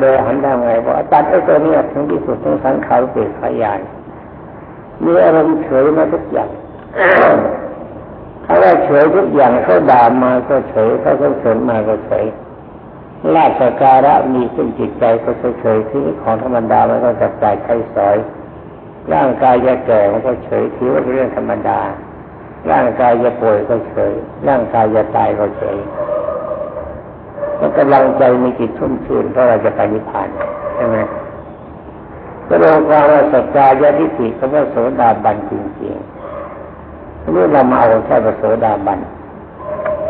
โดยหันทางไงว่าอาจารย์ไอ้ตัวนี้ถึงที่สุดของสังขารเปรตขยานมีอารมณ์เฉยมาทุกอย่างถ้าว่าเฉยทุกอย่างเขาด่ามาก็เฉยเขาเสริญมาก็เฉยลาชการะมีขึ้นจิตใจก็เฉยที่ของธรรมดามันก็จะจ่ายใช้สอย ร่างกายจะแก่มันก็เฉยถือว่าเป็นเรื่องธรรมดา ร่างกายจะป่วยก็เฉย ร่างกายจะตายก็เฉย มันกำลังใจมีจิตชุ่มชื่นเพราะเราจะไปนิพพานใช่ไหมก็ลงความว่าสัจจายทิฏฐิก็ว่าโสดาบันจริงๆทีนี้เรามาเอาแค่พระโสดาบัน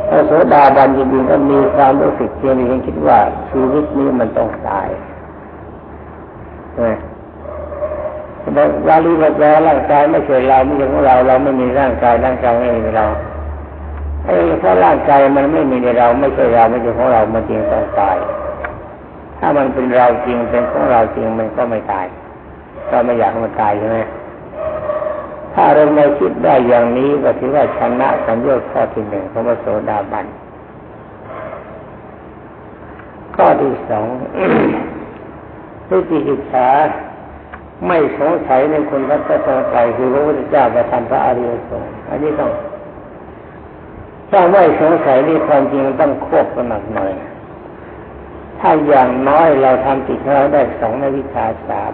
พระโสดาบันจริงๆก็มีความรู้สึกเพียงเพียงคิดว่าชีวิตนี้มันต้องตายใช่ไหมเราลีบแปลร่างกายไม่ใช่เราไม่ใช่ของเรา เราไม่มีร่างกายร่างกายไม่มีเรา ไอ้ถ้าร่างกายมันไม่มีในเราไม่ใช่เราไม่ใช่ของเรามันจริงต้องตาย ถ้ามันเป็นเราจริงเป็นของเราจริงมันก็ไม่ตาย ก็ไม่อยากให้มันตายใช่ไหมถ้าเราไม่คิดได้อย่างนี้ก็ถือว่าชนะสัญญาข้อที่หนึ่งของพระโสดาบันข้อที่สองวิจิกิจฉาไม่สงสัยในคนพระเจ้าใจคือพระพุทธเจ้าประทานพระอริยสงฆ์อันนี้ต้อง ถ้าไม่สงสัยนี่ความจริงต้องควบกันหนักหน่อย ถ้าอย่างน้อยเราทำติดเราได้สองในวิชาสาม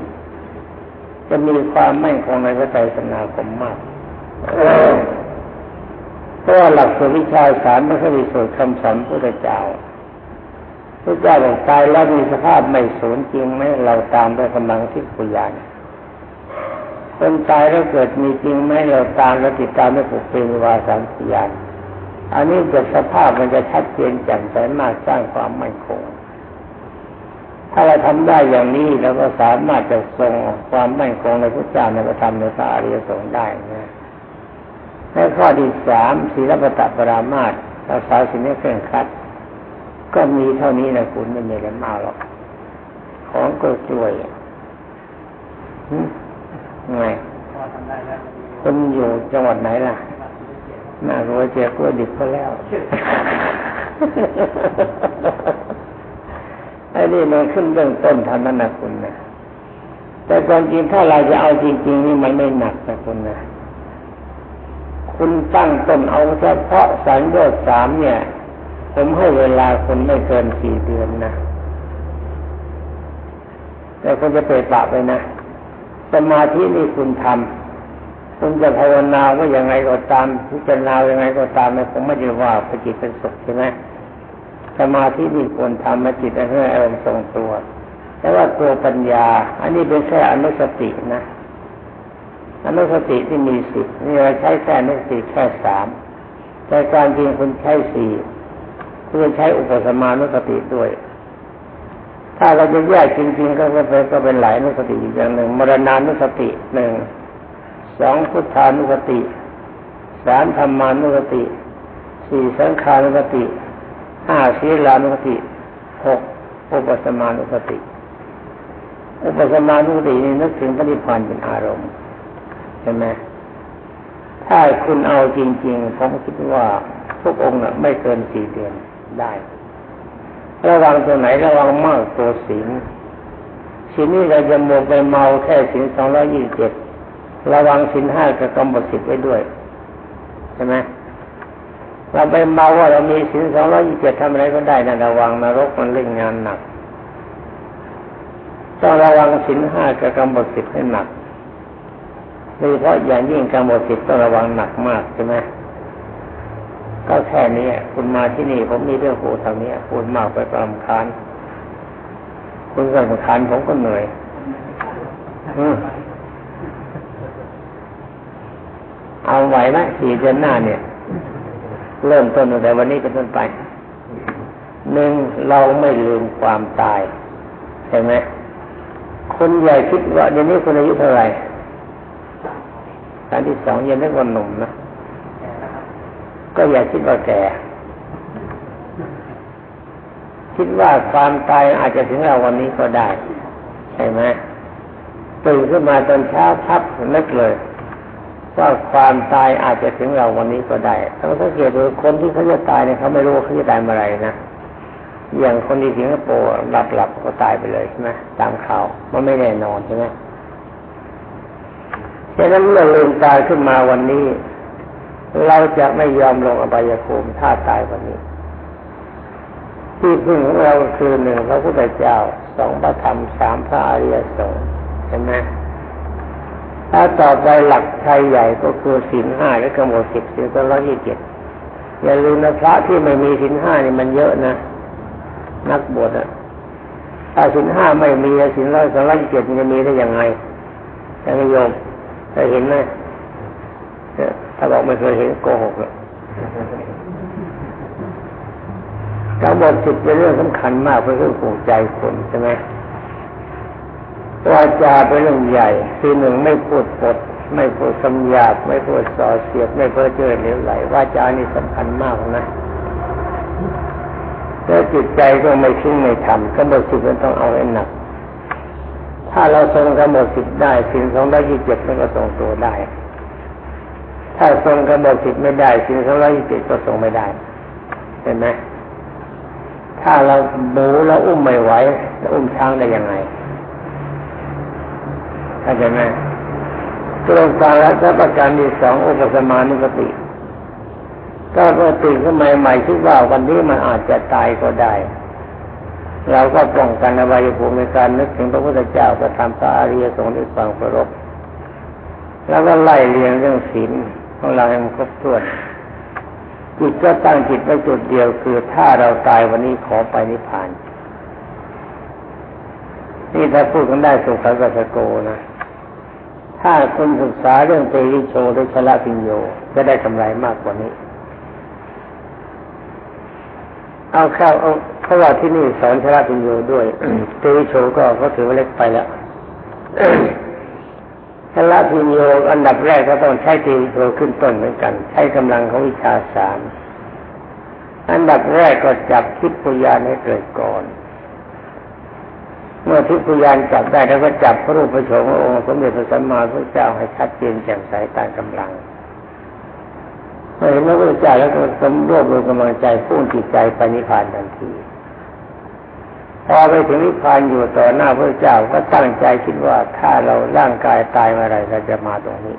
จะมีความมั่นคงในพระใจสนาคมมากเพราะหลักสูตรวิชาสามไม่ใช่มีสูตรคำสอนพระเจ้าพระเจ้าบอกตายแล้วมีสภาพไม่สูญจริงไหมเราตามด้วยกำลังที่ปุยานคนตายแล้วเกิดมีจริงไหมเราตามแล้วติดตามด้วยปุเพนิวาสามพยาน อันนี้จะสภาพมันจะชัดเจนแจ่มใสมากสร้างความมั่นคง ถ้าเราทำได้อย่างนี้เราก็สามารถจะทรงความมั่นคงในพระเจ้าในพระธรรมในพระอริยสงฆ์ได้นะในข้อที่สามศีลปตะปรามาตรักษาสิ่งนี้เคร่งครัด ก็มีเท่านี้นะคุณไม่มีอะไรมากหรอก ของก็ช่วยไงคุณอยู่จังหวัดไหนล่ะ น่ารวยเจ้ากล้วดิบก็แล้วไอ้นี่มันขึ้นเรื่องต้นท่านั้นนะคุณนะแต่ความจริงถ้าเราจะเอาจริง ๆ นี่มันไม่หนักนะคุณนะคุณตั้งต้นเอาเฉพาะสัญญาสามเนี่ย ผมให้เวลาคนไม่เกินสี่เดือนนะแต่คุณจะเปรปะไปนะ สมาธินี่คุณทำ คุณจะภาวนาว่ายังไงก็ตามพิจารณายังไงก็ตามนะผมไม่ได้ว่าปจิตเป็นสุขใช่ไหมสมาธินี่ควรทำมาจิตให้อารมณ์ทรงตัว แต่ว่าตัวปัญญา อันนี้เป็นแค่อนุสตินะอนุสติที่มีสิบนี่เราใช้แค่อนุสติแค่สามแต่การจริงคุณใช้สี่คุณใช้อุปสมานุสติด้วย ถ้าเราจะแยกจริง ๆ ก็เป็นก็เป็นหลายนุสติอีกอย่างหนึ่งมรณานุสติหนึ่ง สองพุทธานุสติสามธรรมานุสติสี่สังขานุสติห้าศีลานุสติหกอุปสมานุสติ อุปสมานุสตินี่นึกถึงพระนิพพานเป็นอารมณ์ใช่ไหมถ้าคุณเอาจริงๆผมคิดว่าทุกองค์น่ะ ไม่เกินสี่เดือนได้ ระวังตัวไหนระวังมากตัวสิงสินนี้เราจะโมไปเมาแค่สินสองร้อยยี่สิบเจ็ด ระวังสินห้ากับกำหนดสิทธิ์ไว้ด้วย ใช่ไหมเราไปเมาว่าเรามีสินสองร้อยยี่สิบเจ็ดทำอะไรก็ได้นะระวังนรกมันเล่นงานหนักต้องระวังสินห้ากับกำหนดสิทธิ์ให้หนักโดยเฉพาะอย่างยิ่งกำหนดสิทธิ์ต้องระวังหนักมากใช่ไหมก็แค่นี้คุณมาที่นี่ผมมีเรื่องพูดทางนี้พูดมากไปกรำคาญคุณก็รำคาญผมก็เหนื่อยเอา ไหวไหมสี่เดือนหน้าเนี่ย เริ่มต้นตั้งแต่วันนี้เป็นต้นไปหนึ่งเราไม่ลืมความตายใช่ไหมคุณใหญ่คิดว่าเดี๋ยวนี้คุณอายุเท่าไหร่การที่สองยังนึกว่าหนุ่มนะก็อย่าคิดว่าแก่ คิดว่าความตายอาจจะถึงเราวันนี้ก็ได้ ใช่ไหมตื่นขึ้นมาตอนเช้าทับนึกเลย ว่าความตายอาจจะถึงเราวันนี้ก็ได้ต้องสังเกตดูคนที่เขาจะตายเนี่ยเขาไม่รู้เขาจะตายเมื่อไรนะ อย่างคนที่สิงคโปร์หลับหลับก็ตายไปเลยใช่ไหมตามข่าวมันไม่แน่นอนใช่ไหมฉะนั้นเมื่อลืมตายขึ้นมาวันนี้ เราจะไม่ยอมลงอบายภูมิถ้าตายวันนี้ ที่พึ่งของเราคือหนึ่งพระพุทธเจ้าสองพระธรรมสามพระอริยสงฆ์ใช่ไหม ถ้าต่อไปหลักไทยใหญ่ก็คือสินห้าและกำหนดสิบสินก็ร้อยยี่สิบเจ็ดอย่าลืมนะพระที่ไม่มีสินห้านี่มันเยอะนะ นักบวชอะถ้าสินห้าไม่มีสินร้อยสองร้อยยี่สิบเจ็ดจะมีได้ยังไงท่านโยมเคยเห็นไหมถ้าบอกไม่เคยเห็นโกหกเลยการบอกจิตเป็นเรื่องสำคัญมากเป็นเรื่องผูกใจคนใช่ไหม วาจาเป็นเรื่องใหญ่ คือหนึ่งไม่พูดปด ไม่พูดคำหยาบไม่พูดส่อเสียดไม่เพ้อเจ้อเหลวไหลวาจานี่สำคัญมากนะแล้วจิตใจก็ไม่ทิ้งไม่ทำก็หมดสิทธิ์มันต้องเอาให้หนัก ถ้าเราทรงกำหนดสิทธิ์ได้สิ่งสองร้อยยี่สิบเจ็ดมันก็ทรงตัวได้ ถ้าทรงกำหนดสิทธิ์ไม่ได้สิ่งสองร้อยยี่สิบเจ็ดก็ทรงไม่ได้เห็นไหมถ้าเราหมูแล้วอุ้มไม่ไหวแล้วอุ้มช้างได้ยังไง เข้าใจไหมตรงกลางและประการที่สองอุปสมานุสติก็เมื่อตื่นขึ้นมาใหม่คิดว่าวันนี้มันอาจจะตายก็ได้ เราก็ป้องกันอวัยภูมิในการนึกถึงพระพุทธเจ้าประทำพระอริยสงฆ์ด้วยความเคารพแล้วก็ไล่เรียงเรื่องศีลของเราให้มันครบถ้วนจิตก็ตั้งจิตไว้จุดเดียวคือถ้าเราตายวันนี้ขอไปนิพพาน นี่ถ้าพูดกันได้สุขกับสโกนะ ถ้าคุณศึกษาเรื่องเตวิโชหรือชละปิญโยจะได้กำไรมากกว่านี้ เอาเข้าเอาเพราะว่าที่นี่สอนชละปิญโยด้วยเตวิโชก็ก็ถือว่าเล็กไปแล้วชละพิญโยอันดับแรกก็ต้องใช้เตีโชขึ้นต้นเหมือนกัน ใช้กำลังของวิชาสามอันดับแรกก็จับทิพยาให้เกิดก่อน เมื่อทิพยานจับได้แล้วก็จับพระรูปพระโฉมพระองค์สมเด็จพระสัมมาสัมพุทธเจ้าให้ชัดเจนแจ่มใสตามกำลังเมื่อเห็นพระพุทธเจ้าแล้วก็สมรวบรวมกำลังใจพุ่งจิตใจไปนิพพานทันทีพอไปถึงนิพพานอยู่ต่อหน้าพระเจ้าก็ตั้งใจคิดว่าถ้าเราร่างกายตายเมื่อไรเราจะมาตรงนี้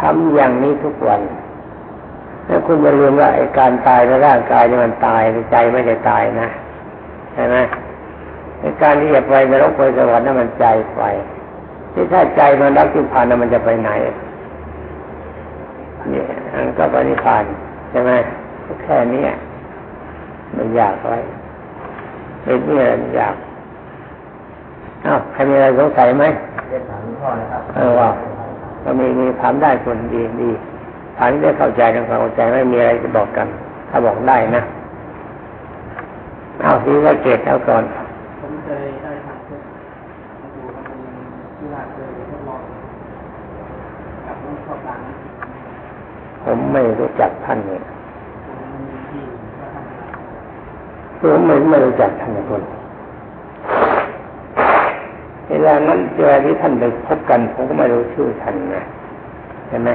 ทำอย่างนี้ทุกวันแล้วคุณอย่าลืมว่าไอ้การตายในร่างกายนี่มันตายใจไม่ได้ตายนะใช่ไหม ในการที่จะไปนรกไปสวรรค์นั่นมันใจไปที่ถ้าใจมันรักนิพพานนั้นมันจะไปไหนเนี่ยอันก็ไปนิพพานใช่ไหมแค่นี้มันยากไว้เป็นเรื่องยากอ้าวใครมีอะไรสงสัยไหมเออว่าก็มีมีถามได้คนดีดีถามได้เข้าใจทำความเข้าใจไม่มีอะไรจะบอกกัน ถ้าบอกได้นะ เอาทีว่าเกตเอาก่อนผมเคยได้ทำดูที่ว่าเคยทดลองกับลูกชอบหลัง ผมไม่รู้จักท่านเนี่ยผมไม่ไม่รู้จักท่านคนเวลานั้นเวลาที่ท่านไปพบกันผมก็ไม่รู้ชื่อท่านนะเห็นไหม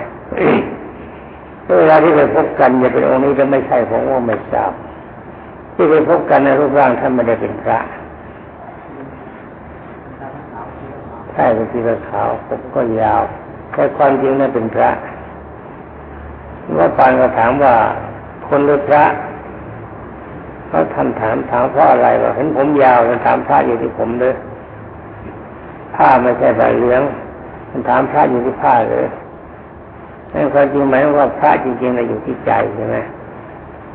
เวลาที่ไปพบกันอย่าเป็นองค์นี้ก็ไม่ใช่ผมว่าไม่ทราบที่ไปพบกันในรูปร่างท่านไม่ได้เป็นพระใช่เป็นสีขาวผมก็ยาวแต่ความจริงนั้นเป็นพระ ว่าปานก็ถามว่าคนหรือพระเขาท่านถามถามเพราะอะไรว่าเห็นผมยาวมันถามพระอยู่ที่ผมเลยผ้าไม่ใช่ใบเหลืองมันถามพระอยู่ที่ผ้าเลยนั่นความจริงหมายว่าพระจริงๆเราอยู่ที่ใจใช่ไหม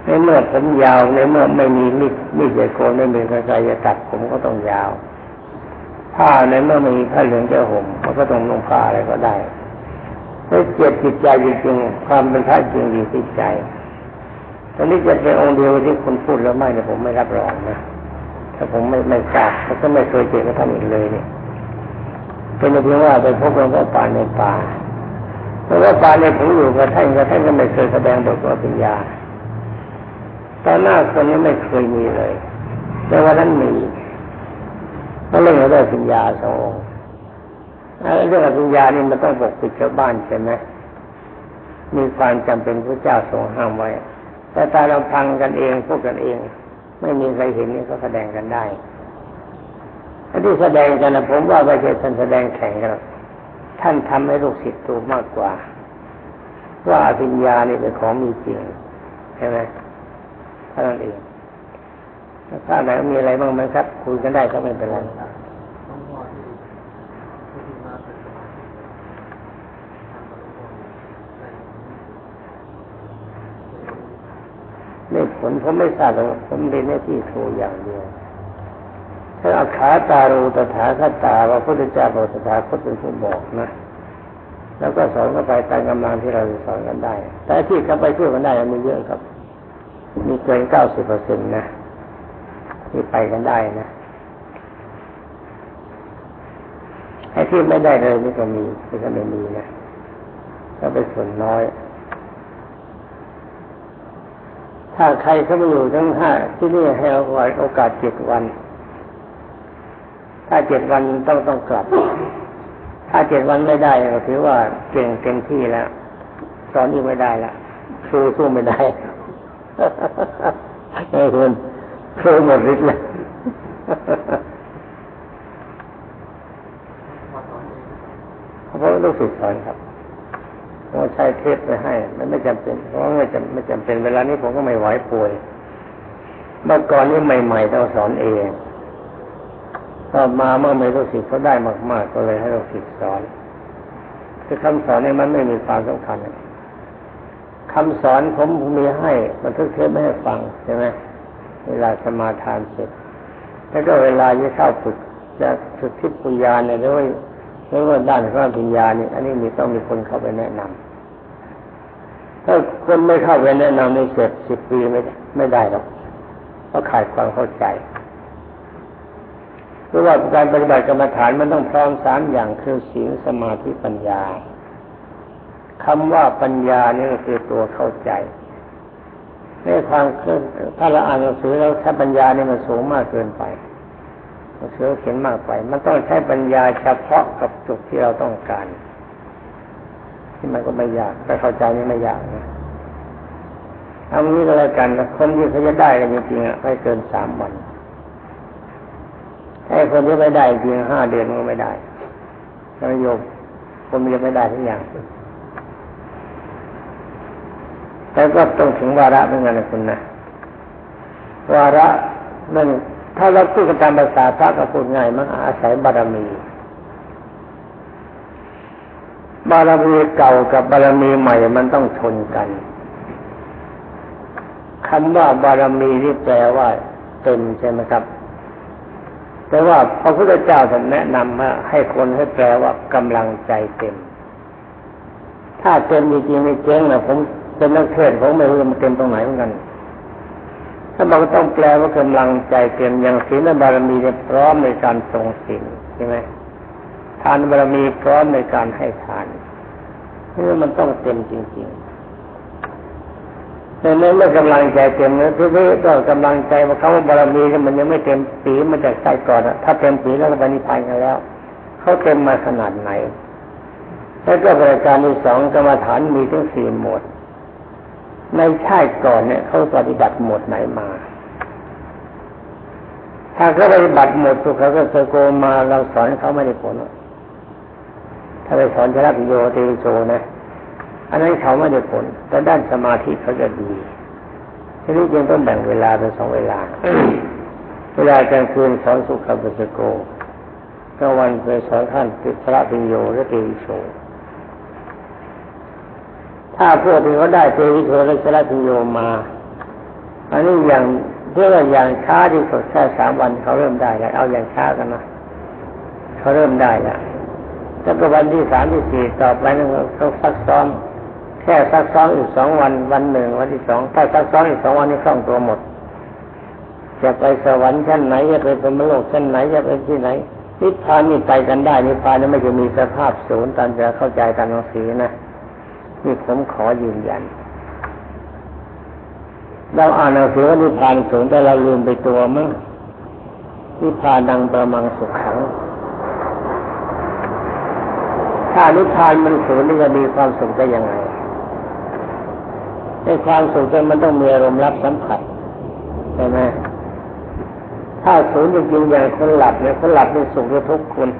ในเมื่อผมยาวในเมื่อไม่มีมีดมีดใหญ่โกนไม่มีใครจะตัดผมก็ต้องยาว ผ้าในเมื่อไม่มีผ้าเหลืองจะห่มมันก็ต้องลงผ้าอะไรก็ได้ ถ้าเจ็บจิตใจจริงๆความเป็นพระจริงอยู่ที่ใจตอนนี้จะเป็นองค์เดียวที่คุณพูดแล้วไม่เนี่ยผมไม่รับรองนะถ้าผมไม่ไม่ทราบเขาก็ไม่เคยเจอกับท่านอีกเลยเนี่ยเป็นเพียงว่าไปพบหลวงพ่อป่าในป่าหลวงพ่อป่าในผมอยู่กับท่านกับท่านก็ไม่เคยแสดงบทว่าปัญญาตอนหน้าคนนี้ไม่เคยมีเลย แต่ว่านั้นมีก็เรื่องเรื่องปัญญาสอง เรื่องปัญญานี่มันต้องปกปิดชาวบ้านใช่ไหมมีความจำเป็นพระเจ้าทรงห้ามไว้ แต่ตาเราพังกันเองพวกกันเอง ไม่มีใครเห็นนี่ก็แสดงกันได้ที่แสดงกันนะผมว่าไม่ใช่ท่านแสดงแข่งกันท่านทำให้ลูกศิษย์ดูมากกว่า ว่าอภิญญานี่เป็นของมีจริงใช่ไหมท่านเองถ้าไหนมีอะไรบ้างไหมครับ คุยกันได้ก็ไม่เป็นไรนี่ผ ลผมไม่ทราบหรอกผมเรียนหน้าที่ครูอย่างเดียวถ้าอาขาตารูตถาคตาว่าพุทธเจ้าบอกตถาคตเป็นผู้บอกนะ แล้วก็สอนก็ไปตามกำลังที่เราสอนกันได้ แต่ที่เขาไปช่วยกันได้มีเยอะครับ มีเกินเก้าสิบเปอร์เซ็นต์นะที่ไปกันได้นะไอ้ที่ไม่ได้เลยนี่ก็มีที่ก็ไม่มีนะก็เป็นส่วนน้อย ถ้าใครเขาไม่อยู่ทั้งห้าที่นี่ให้โอกาสเจ็ดวัน ถ้าเจ็ดวันต้องต้องกลับ ถ้าเจ็ดวันไม่ได้ก็ถือว่าเก่งเต็มที่แล้วสอนอีกไม่ได้ละครูสู้ไม่ได้ไอ้คุณครูหมดฤทธิ์เลยเพราะลูกศิษย์สอนครับ เราใช้เทปไปให้ มันไม่จำเป็นเพราะไม่จำไม่จำเป็นเวลานี้ผมก็ไม่ไหวป่วย เมื่อก่อนนี้ใหม่ๆต้องสอนเองต่อมาเมื่อไม่ลูกศิษย์เขาได้มากๆก็เลยให้ลูกศิษย์สอนคือคำสอนนี้มันไม่มีความสำคัญคำสอนผมมีให้มันทึกเทปไม่ให้ฟังใช่ไหมเวลาสมาทานเสร็จแล้วก็เวลาจะเข้าฝึกจะฝึกทิพยานเนี่ยหรือว่า หรือว่าด้านพระปัญญานี่อันนี้มีต้องมีคนเข้าไปแนะนำถ้าคนไม่เข้าไปแนะนำในเสร็จสิบปีไม่ไม่ได้หรอกเพราะขาดความเข้าใจเพราะว่าการปฏิบัติกรรมฐานมันต้องพร้อมสามอย่างคือศีลสมาธิปัญญาคำว่าปัญญานี่ก็คือตัวเข้าใจในความถ้าเราอ่านหนังสือแล้วถ้าปัญญานี่มันสูงมากเกินไป หนังสือเขียนมากไป มันต้องใช้ปัญญาเฉพาะกับจุดที่เราต้องการ ที่มันก็ไม่ยากแต่เข้าใจนี่ไม่ยากนะเอางี้ก็แล้วกันคนที่เขาจะได้กันจริงๆไม่เกินสามวันไอ้คนที่ไม่ได้จริงห้าเดือนก็ไม่ได้แล้วโยมคนมันจะไม่ได้ทุกอย่างแต่ก็ต้องถึงวาระเหมือนกันนะคุณนะวาระนั่น ถ้าเราพูดกันตามภาษาพระก็พูดง่ายมันอาศัยบารมี บารมีเก่ากับบารมีใหม่มันต้องชนกันคำว่าบารมีนี่แปลว่าเต็มใช่ไหมครับ แต่ว่าพระพุทธเจ้าท่านแนะนำว่าให้คนให้แปลว่ากำลังใจเต็ม ถ้าเต็มจริงๆไม่เจ๊งนะผมเป็นนักเทศผมไม่รู้มันเต็มตรงไหนเหมือนกัน ถ้าบอกต้องแปลว่ากำลังใจเต็มอย่างศีลบารมีเนี่ยพร้อมในการทรงศีลใช่ไหมทานบารมีพร้อมในการให้ทานนี่มันต้องเต็มจริงๆแต่เมื่อกำลังใจเต็มเนื้อที่นี่ก็กำลังใจว่าเขาบารมีมันยังไม่เต็มปีมันจะใส่ก่อนถ้าเต็มปีแล้วก็ไปนิพพานกันแล้วเขาเต็มมาขนาดไหนแล้วก็บริการที่สองกรรมฐานมีทั้งสี่หมวด ในชาติก่อนเนี่ยเขาปฏิบัติหมดไหนมา ถ้าเขาปฏิบัติหมดสุขเขาก็เคยโกมาเราสอนเขาไม่ได้ผลถ้าไปสอนชลักโยติโชนะอันนั้นเขาไม่ได้ผล แต่ด้านสมาธิเขาจะดีทีนี้จึงต้องแบ่งเวลาเป็นสองเวลา เวลากลางคืนสอนสุขบุสโกกลางวันไปสอนท่านติพระปิโยและเตวิโช ถ้าพวกที่เขาได้เจวิโชและชลพิโยมา อันนี้อย่างเรียกว่าอย่างช้าที่สุดแค่สามวันเขาเริ่มได้แล้วเอาอย่างช้ากันนะเขาเริ่มได้แล้วแล้วก็วันที่สามที่สี่ต่อไปนั่นเขาซักซ้อมแค่ซักซ้อมอีกสองวันวันหนึ่งวันที่สองถ้าซักซ้อมอีกสองวันนี้คล่องตัวหมดจะไปสวรรค์ชั้นไหนจะไปเป็นมโลกชั้นไหนจะไปที่ไหนนิพพานนี่ไปกันได้นิพพานนี่ไม่จะมีสภาพศูนย์ตามจะเข้าใจตามหนังสือนะ นี่ผมขอยืนยัน เราอ่านหนังสือว่านิพพานสูงแต่เราลืมไปตัวมั้งนิพพานดังประมังสุขขังถ้านิพพานมันสูงนี่จะมีความสุขได้ยังไงในความสุขมันต้องมีอารมณ์รับสัมผัสใช่ไหมถ้าศูนย์จริงๆอย่างคนหลับเนี่ยคนหลับเป็นสุขหรือทุกข์คุณ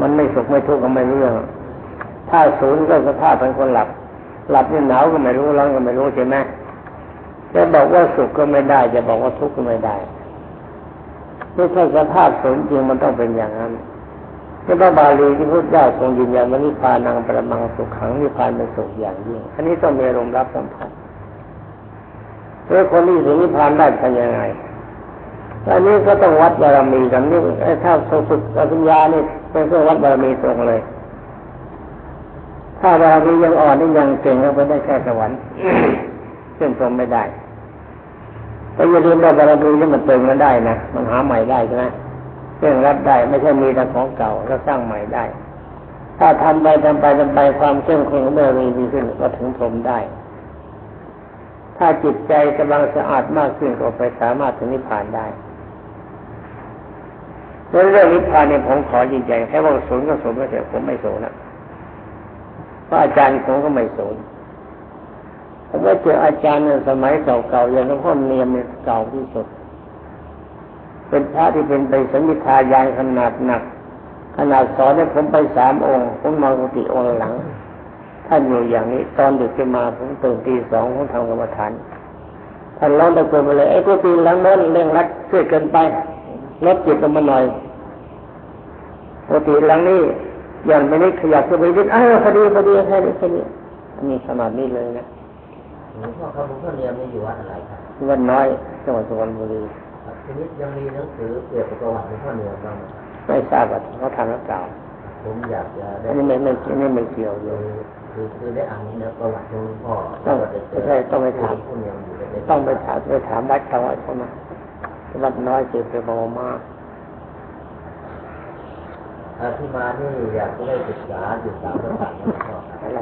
มันไม่สุขไม่ทุกข์ก็ไม่รู้เรื่อง ถ้าศูนย์ก็สภาพเป็นคนหลับ หลับนี่หนาวก็ไม่รู้ร้อนก็ไม่รู้ใช่ไหมจะบอกว่าสุขก็ไม่ได้ จะบอกว่าทุกข์ก็ไม่ได้นี่ถ้าสภาพศูนย์จริงมันต้องเป็นอย่างนั้นนี่พระบาลีที่พุทธเจ้าทรงยืนยันว่านิพพานังประมังสุขขังนิพพานเป็นสุขอย่างยิ่งอันนี้ต้องมีอารมณ์รับสัมผัสเมื่อคนที่ถึงนิพพานได้เป็นยังไงอันนี้ก็ต้องวัดบารมีกันนี่ถ้าสุดปัญญานี่เป็นเครื่องวัดบารมีตรงเลย ถ้าบารมียังอ่อนนี่ยังเก่งก็ไปได้แค่สวรรค์ซึ่งตรงไม่ได้แต่อย่าลืมว่าบารมีนี่มันเติมกันได้นะมันหาใหม่ได้ใช่ไหมเรื่องรับได้ไม่ใช่มีแต่ของเก่าแล้วสร้างใหม่ได้ ถ้าทำไปทำไปทำไปความเข้มข้นของบารมีดีขึ้นก็ถึงพรมได้ ถ้าจิตใจกำลังสะอาดมากขึ้นก็ไปสามารถถึงนิพพานได้เรื่องนิพพานเนี่ยผมขอยืนยันแค่ว่าศูนก็ศูนย์ก็เถอะผมไม่ศูนนะ พราะอาจารย์ผมก็ไม่ศูนย์ผมก็เจออาจารย์ในสมัยเก่าๆอย่างหลวงพ่อเนียมเนี่ยเก่าที่สุด เป็นพระที่เป็นไปสมิทายานขนาดหนัก ขนาดสอนเนี่ยผมไปสามองค์ผมมากุฏิองค์หลัง ท่านอยู่อย่างนี้ ตอนดึกขึ้นมาผมตื่นตีสองผมทำกรรมฐานท่านร้องตะโกนไปเลยไอ้กุฏิหลังโน้นเร่งรัดช่วยเกินไปลดจิตลงมาหน่อยปกติหลังนี้ ย่อนไปนิดขยับขึ้นไปนิดอ้าวพอดีพอดีแค่นี้แค่นี้อันนี้ขนาดนี้เลยนะหลวงพ่อครับหลวงพ่อเนียมนี่อยู่วัดอะไรครับวันน้อยจังหวัดสุพรรณบุรีครับทีนี้ยังมีหนังสือเกี่ยวกับประวัติหลวงพ่อเนียมบ้างไหมครับไม่ทราบว่าเขาทำหรือเปล่าผมอยากจะได้อันนี้ไม่ไม่อันนี้ไม่เกี่ยวเลคือยคือคือได้อ่านเนื้อประวัติของหลวงพ่อต้องว่าจะเจใช่ต้องไปถามหลวงพ่อเนียมอยู่ในต้องไปถามไปถามวัดเขาว่าเขามาวัดน้อยเจ็บไปบมากอ่า อาที่มานี่อยากจะได้ศึกษาศึกษาประวัติหลวงพ่ออะไร